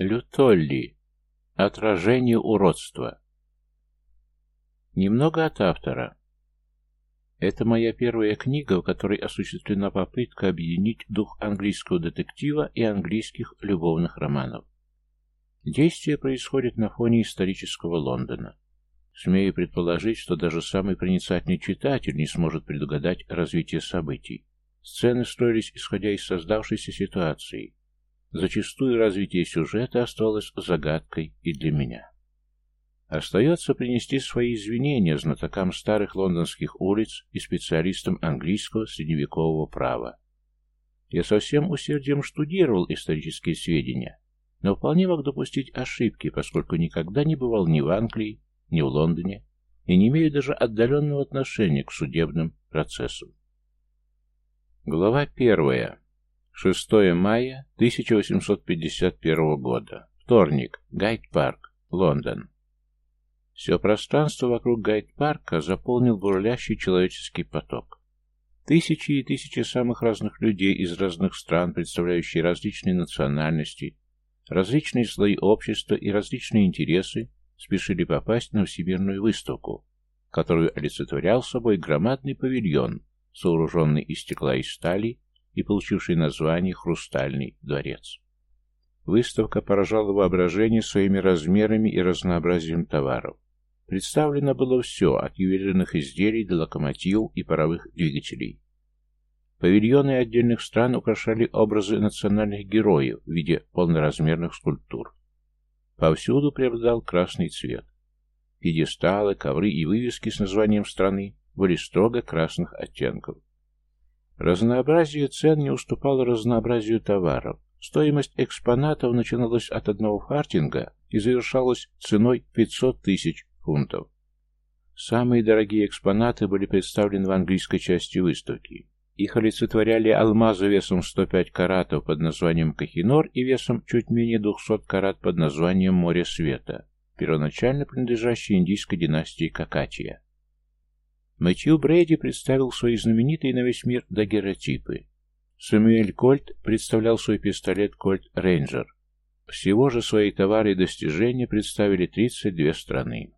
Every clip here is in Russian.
Лютолли. Отражение уродства. Немного от автора. Это моя первая книга, в которой осуществлена попытка объединить дух английского детектива и английских любовных романов. Действие происходит на фоне исторического Лондона. Смею предположить, что даже самый проницательный читатель не сможет предугадать развитие событий. Сцены строились исходя из создавшейся ситуации. Зачастую развитие сюжета оставалось загадкой и для меня. Остается принести свои извинения знатокам старых лондонских улиц и специалистам английского средневекового права. Я со всем усердием штудировал исторические сведения, но вполне мог допустить ошибки, поскольку никогда не бывал ни в Англии, ни в Лондоне и не имею даже отдаленного отношения к судебным процессам. Глава первая. 6 мая 1851 года. Вторник. Гайд-парк. Лондон. Все пространство вокруг Гайд-парка заполнил бурлящий человеческий поток. Тысячи и тысячи самых разных людей из разных стран, представляющие различные национальности, различные слои общества и различные интересы, спешили попасть на всемирную выставку, которую олицетворял собой громадный павильон, сооруженный из стекла и стали и получивший название «Хрустальный дворец». Выставка поражала воображение своими размерами и разнообразием товаров. Представлено было все, от ювелирных изделий до локомотивов и паровых двигателей. Павильоны отдельных стран украшали образы национальных героев в виде полноразмерных скульптур. Повсюду преобладал красный цвет. Пьедесталы, ковры и вывески с названием страны были строго красных оттенков. Разнообразие цен не уступало разнообразию товаров. Стоимость экспонатов начиналась от одного фартинга и завершалась ценой 500 тысяч фунтов. Самые дорогие экспонаты были представлены в английской части выставки. Их олицетворяли алмазы весом 105 каратов под названием Кахинор и весом чуть менее 200 карат под названием Море Света, первоначально принадлежащей индийской династии Какатия. Мэтью Брейди представил свои знаменитые на весь мир дагеротипы. Сэмюэль Кольт представлял свой пистолет Кольт Рейнджер. Всего же свои товары и достижения представили 32 страны.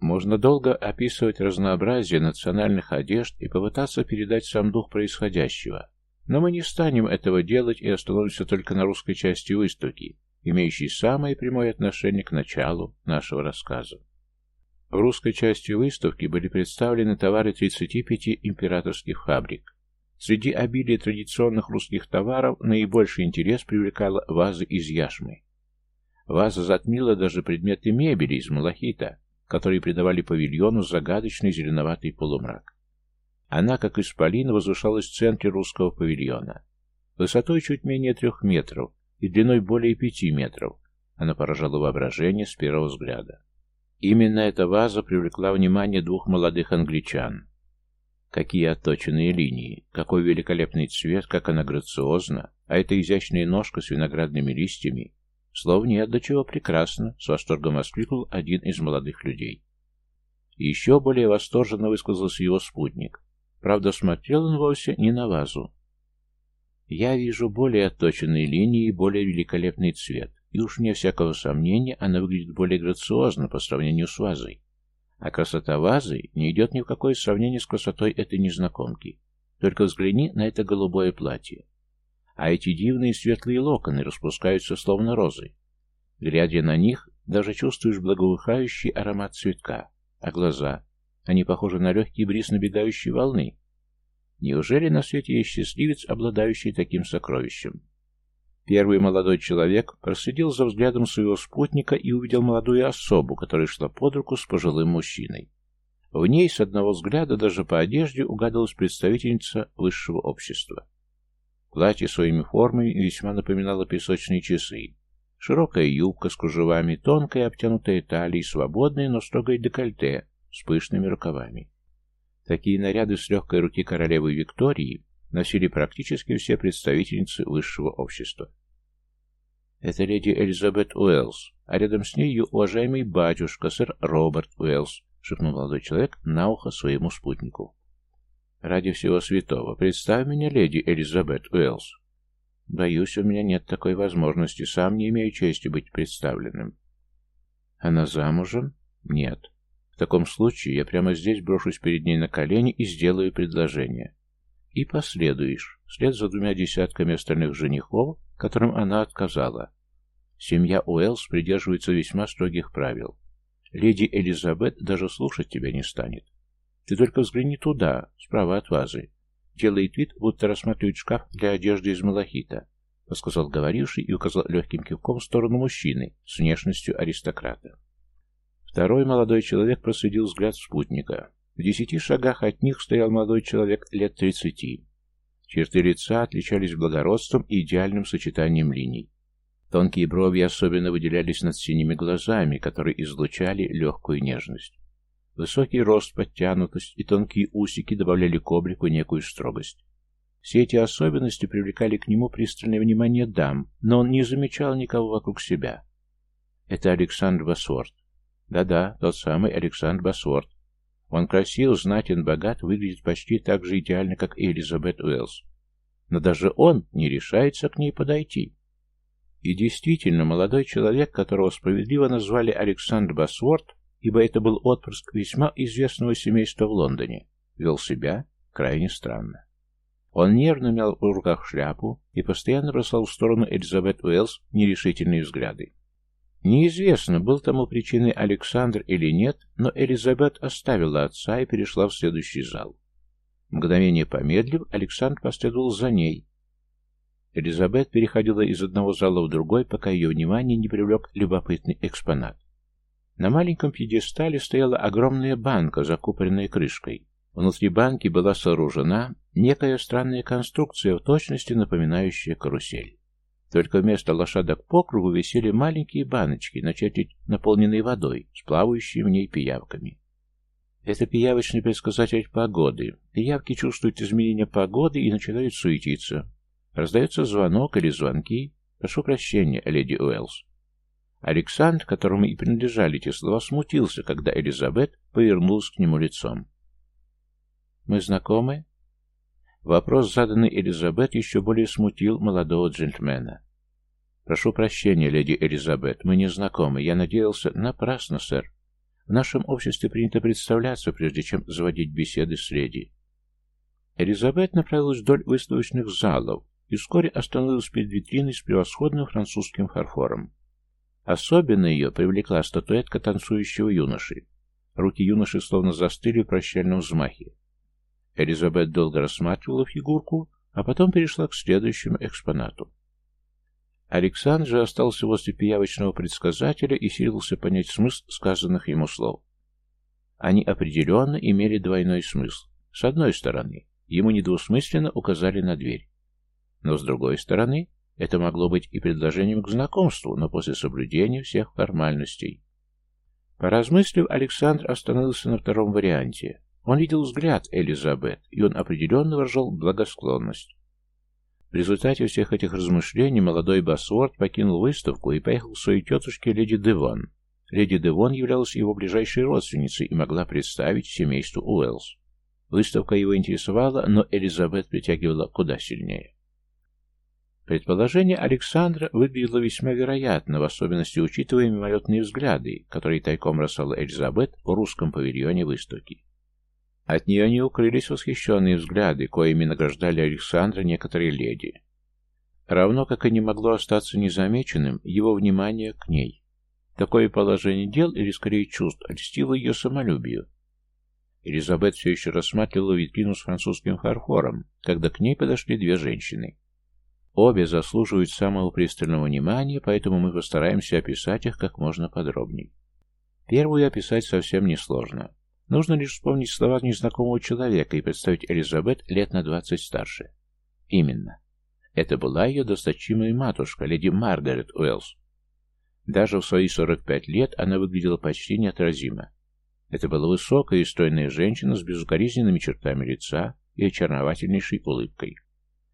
Можно долго описывать разнообразие национальных одежд и попытаться передать сам дух происходящего, но мы не станем этого делать и остановимся только на русской части выставки, имеющей самое прямое отношение к началу нашего рассказа. В русской части выставки были представлены товары 35 императорских фабрик. Среди обилия традиционных русских товаров наибольший интерес привлекала ваза из яшмы. Ваза затмила даже предметы мебели из малахита, которые придавали павильону загадочный зеленоватый полумрак. Она, как исполин, возвышалась в центре русского павильона. Высотой чуть менее трех метров и длиной более пяти метров. Она поражала воображение с первого взгляда. Именно эта ваза привлекла внимание двух молодых англичан. Какие отточенные линии, какой великолепный цвет, как она грациозна, а эта изящная ножка с виноградными листьями Слов нет, до чего прекрасно, с восторгом воскликнул один из молодых людей. еще более восторженно высказался его спутник. Правда, смотрел он вовсе не на вазу. Я вижу более отточенные линии и более великолепный цвет, и уж не всякого сомнения, она выглядит более грациозно по сравнению с вазой. А красота вазы не идет ни в какое сравнение с красотой этой незнакомки. Только взгляни на это голубое платье а эти дивные светлые локоны распускаются словно розы. Глядя на них, даже чувствуешь благоухающий аромат цветка, а глаза, они похожи на легкий бриз набегающей волны. Неужели на свете есть счастливец, обладающий таким сокровищем? Первый молодой человек проследил за взглядом своего спутника и увидел молодую особу, которая шла под руку с пожилым мужчиной. В ней с одного взгляда даже по одежде угадалась представительница высшего общества. Платье своими формами весьма напоминало песочные часы. Широкая юбка с кружевами, тонкая обтянутая талия, свободная, но строгое декольте с пышными рукавами. Такие наряды с легкой руки королевы Виктории носили практически все представительницы высшего общества. Это леди Элизабет Уэллс, а рядом с ней ее уважаемый батюшка, сэр Роберт Уэллс, шепнул молодой человек на ухо своему спутнику. «Ради всего святого, представь меня, леди Элизабет Уэллс». Боюсь, у меня нет такой возможности. Сам не имею чести быть представленным. Она замужем? Нет. В таком случае я прямо здесь брошусь перед ней на колени и сделаю предложение. И последуешь, вслед за двумя десятками остальных женихов, которым она отказала. Семья Уэллс придерживается весьма строгих правил. Леди Элизабет даже слушать тебя не станет. Ты только взгляни туда, справа от вазы. Делает вид, будто рассматривает шкаф для одежды из малахита, подсказал говоривший и указал легким кивком в сторону мужчины с внешностью аристократа. Второй молодой человек проследил взгляд спутника. В десяти шагах от них стоял молодой человек лет тридцати. Черты лица отличались благородством и идеальным сочетанием линий. Тонкие брови особенно выделялись над синими глазами, которые излучали легкую нежность. Высокий рост, подтянутость и тонкие усики добавляли к облику некую строгость. Все эти особенности привлекали к нему пристальное внимание дам, но он не замечал никого вокруг себя. Это Александр Басворт. Да-да, тот самый Александр Басворт. Он красив, знатен, богат, выглядит почти так же идеально, как Элизабет Уэллс. Но даже он не решается к ней подойти. И действительно, молодой человек, которого справедливо назвали Александр Басворт, ибо это был отпрыск весьма известного семейства в Лондоне, вел себя крайне странно. Он нервно мял в руках шляпу и постоянно бросал в сторону Элизабет Уэллс нерешительные взгляды. Неизвестно, был тому причиной Александр или нет, но Элизабет оставила отца и перешла в следующий зал. Мгновение помедлив, Александр последовал за ней. Элизабет переходила из одного зала в другой, пока ее внимание не привлек любопытный экспонат. На маленьком пьедестале стояла огромная банка, закупоренная крышкой. Внутри банки была сооружена некая странная конструкция, в точности напоминающая карусель. Только вместо лошадок по кругу висели маленькие баночки, на наполненные водой, с плавающими в ней пиявками. Это пиявочный предсказатель погоды. Пиявки чувствуют изменения погоды и начинают суетиться. Раздается звонок или звонки. Прошу прощения, леди Уэллс. Александр, которому и принадлежали эти слова, смутился, когда Элизабет повернулась к нему лицом. «Мы знакомы?» Вопрос, заданный Элизабет, еще более смутил молодого джентльмена. «Прошу прощения, леди Элизабет, мы не знакомы. Я надеялся... Напрасно, сэр. В нашем обществе принято представляться, прежде чем заводить беседы с леди». Элизабет направилась вдоль выставочных залов и вскоре остановилась перед витриной с превосходным французским фарфором. Особенно ее привлекла статуэтка танцующего юноши. Руки юноши словно застыли в прощальном взмахе. Элизабет долго рассматривала фигурку, а потом перешла к следующему экспонату. Александр же остался возле пиявочного предсказателя и силился понять смысл сказанных ему слов. Они определенно имели двойной смысл. С одной стороны, ему недвусмысленно указали на дверь. Но с другой стороны, это могло быть и предложением к знакомству, но после соблюдения всех формальностей. Поразмыслив, Александр остановился на втором варианте. Он видел взгляд Элизабет, и он определенно выражал благосклонность. В результате всех этих размышлений молодой Басворд покинул выставку и поехал к своей тетушке леди Девон. Леди Девон являлась его ближайшей родственницей и могла представить семейству Уэллс. Выставка его интересовала, но Элизабет притягивала куда сильнее. Предположение Александра выглядело весьма вероятно, в особенности учитывая мимолетные взгляды, которые тайком бросала Элизабет в русском павильоне выставки. От нее не укрылись восхищенные взгляды, коими награждали Александра некоторые леди. Равно как и не могло остаться незамеченным его внимание к ней. Такое положение дел, или скорее чувств, льстило ее самолюбию. Элизабет все еще рассматривала витрину с французским фарфором, когда к ней подошли две женщины. Обе заслуживают самого пристального внимания, поэтому мы постараемся описать их как можно подробнее. Первую описать совсем несложно. Нужно лишь вспомнить слова незнакомого человека и представить Элизабет лет на двадцать старше. Именно. Это была ее досточимая матушка, леди Маргарет Уэллс. Даже в свои 45 лет она выглядела почти неотразимо. Это была высокая и стройная женщина с безукоризненными чертами лица и очаровательнейшей улыбкой.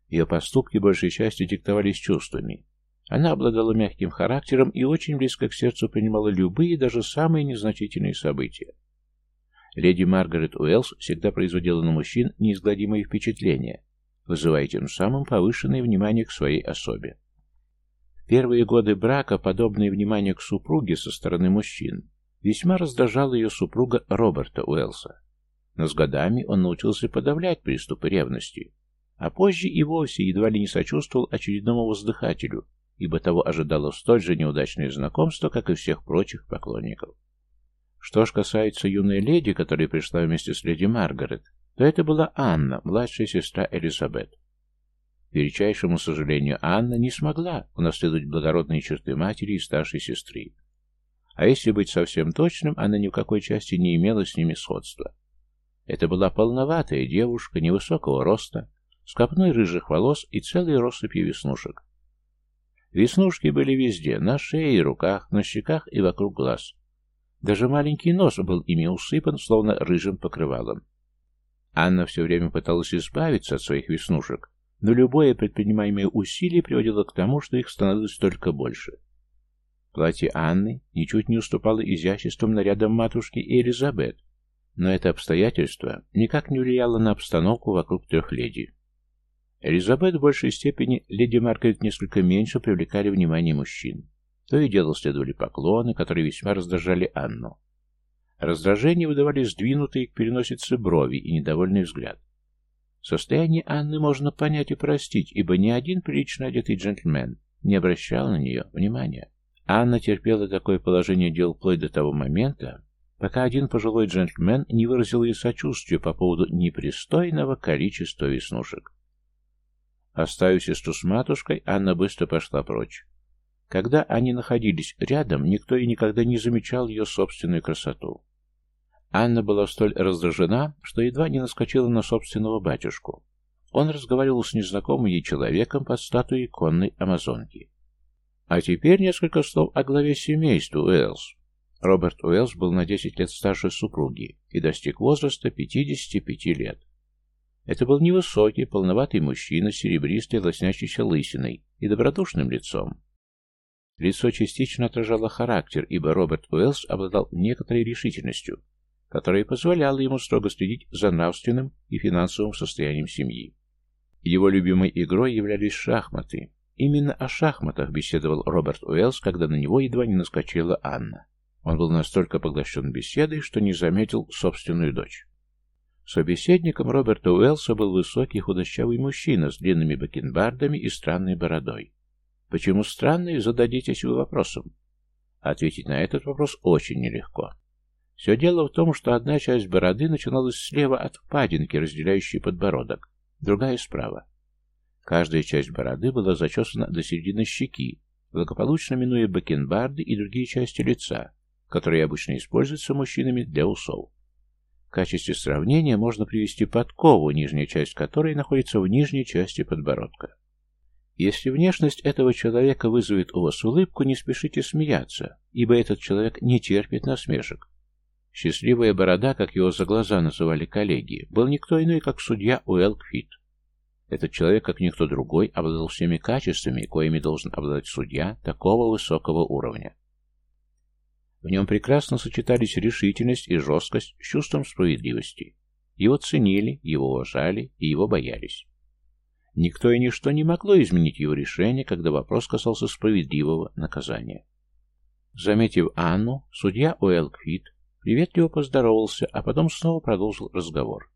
Ее поступки большей частью диктовались чувствами. Она обладала мягким характером и очень близко к сердцу принимала любые, даже самые незначительные события. Леди Маргарет Уэллс всегда производила на мужчин неизгладимые впечатления. вызывая тем самым повышенное внимание к своей особе. В первые годы брака подобное внимание к супруге со стороны мужчин весьма раздражало ее супруга Роберта Уэллса. Но с годами он научился подавлять приступы ревности, а позже и вовсе едва ли не сочувствовал очередному воздыхателю, ибо того ожидало столь же неудачное знакомство, как и всех прочих поклонников. Что ж касается юной леди, которая пришла вместе с леди Маргарет, то это была Анна, младшая сестра Элизабет. К величайшему сожалению, Анна не смогла унаследовать благородные черты матери и старшей сестры. А если быть совсем точным, она ни в какой части не имела с ними сходства. Это была полноватая девушка, невысокого роста, с копной рыжих волос и целой россыпью веснушек. Веснушки были везде, на шее и руках, на щеках и вокруг глаз. Даже маленький нос был ими усыпан, словно рыжим покрывалом. Анна все время пыталась избавиться от своих веснушек, но любое предпринимаемое усилие приводило к тому, что их становилось только больше. Платье Анны ничуть не уступало изяществом нарядам матушки и Элизабет, но это обстоятельство никак не влияло на обстановку вокруг трех леди. Элизабет в большей степени леди Маргарет несколько меньше привлекали внимание мужчин. То и дело следовали поклоны, которые весьма раздражали Анну. Раздражение выдавали сдвинутые к переносице брови и недовольный взгляд. Состояние Анны можно понять и простить, ибо ни один прилично одетый джентльмен не обращал на нее внимания. Анна терпела такое положение дел вплоть до того момента, пока один пожилой джентльмен не выразил ей сочувствия по поводу непристойного количества веснушек. Оставив сестру с матушкой, Анна быстро пошла прочь. Когда они находились рядом, никто и никогда не замечал ее собственную красоту. Анна была столь раздражена, что едва не наскочила на собственного батюшку. Он разговаривал с незнакомым ей человеком под статуей конной амазонки. А теперь несколько слов о главе семейства Уэллс. Роберт Уэллс был на 10 лет старше супруги и достиг возраста 55 лет. Это был невысокий, полноватый мужчина с серебристой лоснящейся лысиной и добродушным лицом. Лицо частично отражало характер, ибо Роберт Уэллс обладал некоторой решительностью, которая позволяла ему строго следить за нравственным и финансовым состоянием семьи. Его любимой игрой являлись шахматы. Именно о шахматах беседовал Роберт Уэллс, когда на него едва не наскочила Анна. Он был настолько поглощен беседой, что не заметил собственную дочь. Собеседником Роберта Уэллса был высокий худощавый мужчина с длинными бакенбардами и странной бородой. Почему странный, зададитесь вы вопросом. Ответить на этот вопрос очень нелегко. Все дело в том, что одна часть бороды начиналась слева от впадинки, разделяющей подбородок, другая справа. Каждая часть бороды была зачесана до середины щеки, благополучно минуя бакенбарды и другие части лица, которые обычно используются мужчинами для усов. В качестве сравнения можно привести подкову, нижняя часть которой находится в нижней части подбородка. Если внешность этого человека вызовет у вас улыбку, не спешите смеяться, ибо этот человек не терпит насмешек. Счастливая борода, как его за глаза называли коллеги, был никто иной, как судья Уэлл Кфит. Этот человек, как никто другой, обладал всеми качествами, коими должен обладать судья такого высокого уровня. В нем прекрасно сочетались решительность и жесткость с чувством справедливости. Его ценили, его уважали и его боялись. Никто и ничто не могло изменить его решение, когда вопрос касался справедливого наказания. Заметив Анну, судья Уэлл Квит приветливо поздоровался, а потом снова продолжил разговор.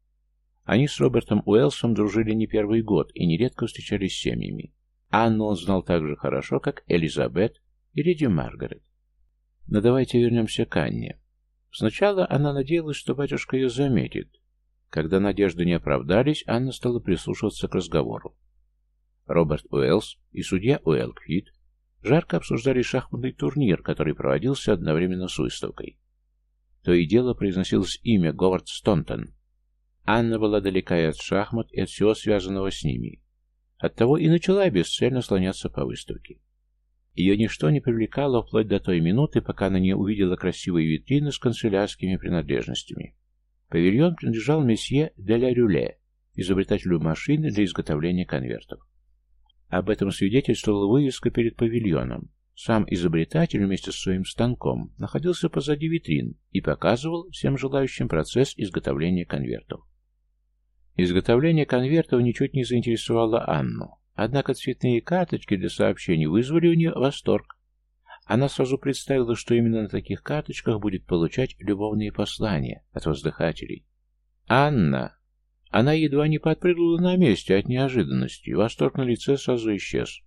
Они с Робертом Уэллсом дружили не первый год и нередко встречались с семьями. Анну он знал так же хорошо, как Элизабет и леди Маргарет. Но давайте вернемся к Анне. Сначала она надеялась, что батюшка ее заметит, когда надежды не оправдались, Анна стала прислушиваться к разговору. Роберт Уэллс и судья Уэлл Квит жарко обсуждали шахматный турнир, который проводился одновременно с выставкой. То и дело произносилось имя Говард Стонтон. Анна была далека и от шахмат, и от всего связанного с ними. Оттого и начала бесцельно слоняться по выставке. Ее ничто не привлекало вплоть до той минуты, пока она не увидела красивые витрины с канцелярскими принадлежностями. Павильон принадлежал месье де ля Рюле, изобретателю машины для изготовления конвертов. Об этом свидетельствовала вывеска перед павильоном. Сам изобретатель вместе с своим станком находился позади витрин и показывал всем желающим процесс изготовления конвертов. Изготовление конвертов ничуть не заинтересовало Анну. Однако цветные карточки для сообщений вызвали у нее восторг. Она сразу представила, что именно на таких карточках будет получать любовные послания от воздыхателей. «Анна!» Она едва не подпрыгнула на месте от неожиданности, восторг на лице сразу исчез.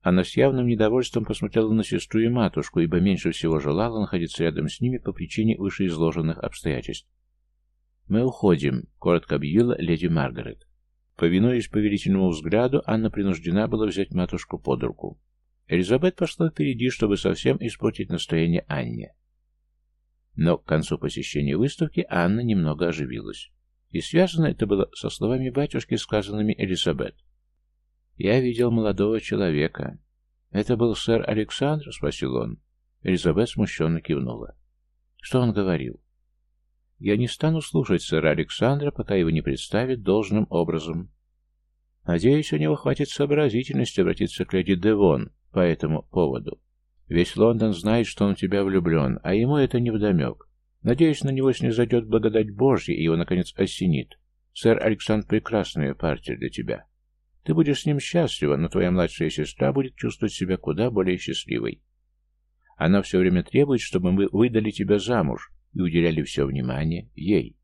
Она с явным недовольством посмотрела на сестру и матушку, ибо меньше всего желала находиться рядом с ними по причине вышеизложенных обстоятельств. «Мы уходим», — коротко объявила леди Маргарет. Повинуясь повелительному взгляду, Анна принуждена была взять матушку под руку. Элизабет пошла впереди, чтобы совсем испортить настроение Анне. Но к концу посещения выставки Анна немного оживилась. И связано это было со словами батюшки, сказанными Элизабет. «Я видел молодого человека. Это был сэр Александр?» — спросил он. Элизабет смущенно кивнула. «Что он говорил?» «Я не стану слушать сэра Александра, пока его не представят должным образом. Надеюсь, у него хватит сообразительности обратиться к леди Девон, по этому поводу. Весь Лондон знает, что он в тебя влюблен, а ему это не вдомек. Надеюсь, на него снизойдет благодать Божья, и его, наконец, осенит. Сэр Александр — прекрасная партия для тебя. Ты будешь с ним счастлива, но твоя младшая сестра будет чувствовать себя куда более счастливой. Она все время требует, чтобы мы выдали тебя замуж и уделяли все внимание ей.